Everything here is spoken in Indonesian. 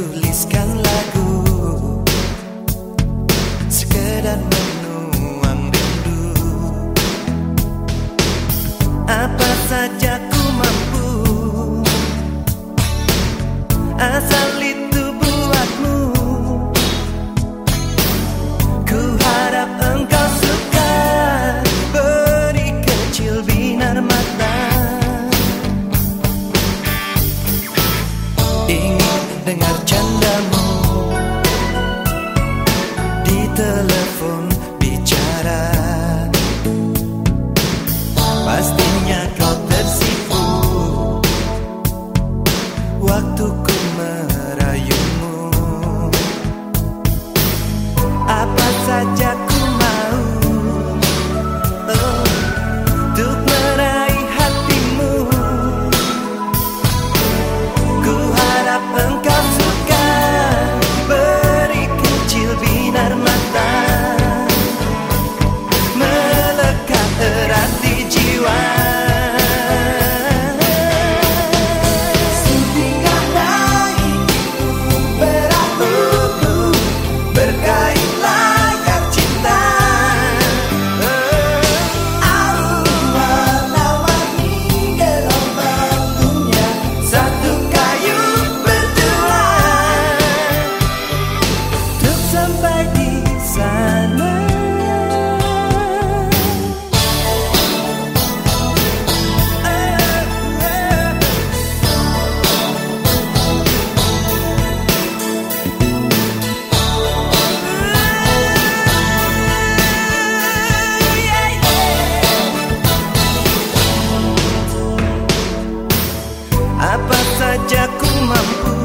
tuliskan lagu. Sekedar menuang rindu. Apa saja saja ku mampu